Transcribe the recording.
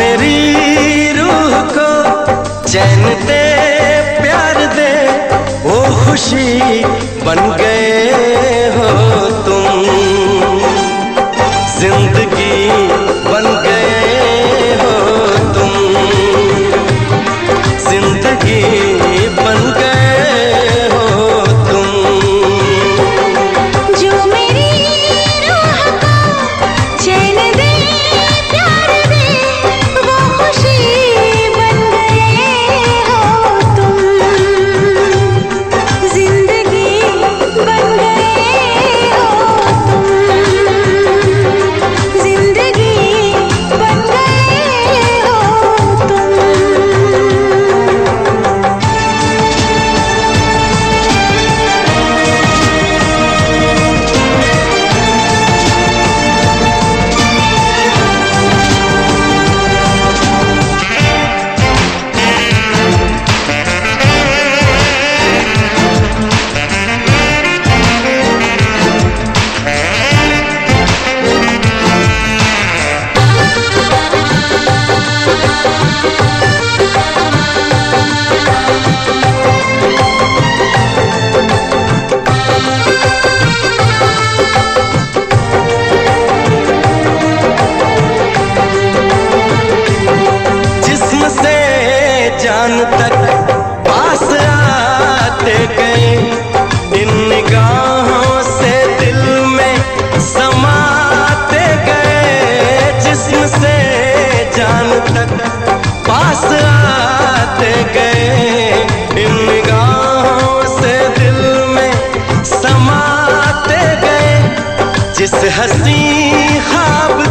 मेरी रूह को चैन दे प्यार दे ओ खुशी बन गए हो तुम। जान तक पास आते गए। इन निगाहों से दिल में समाते गए। जिस हसी खाब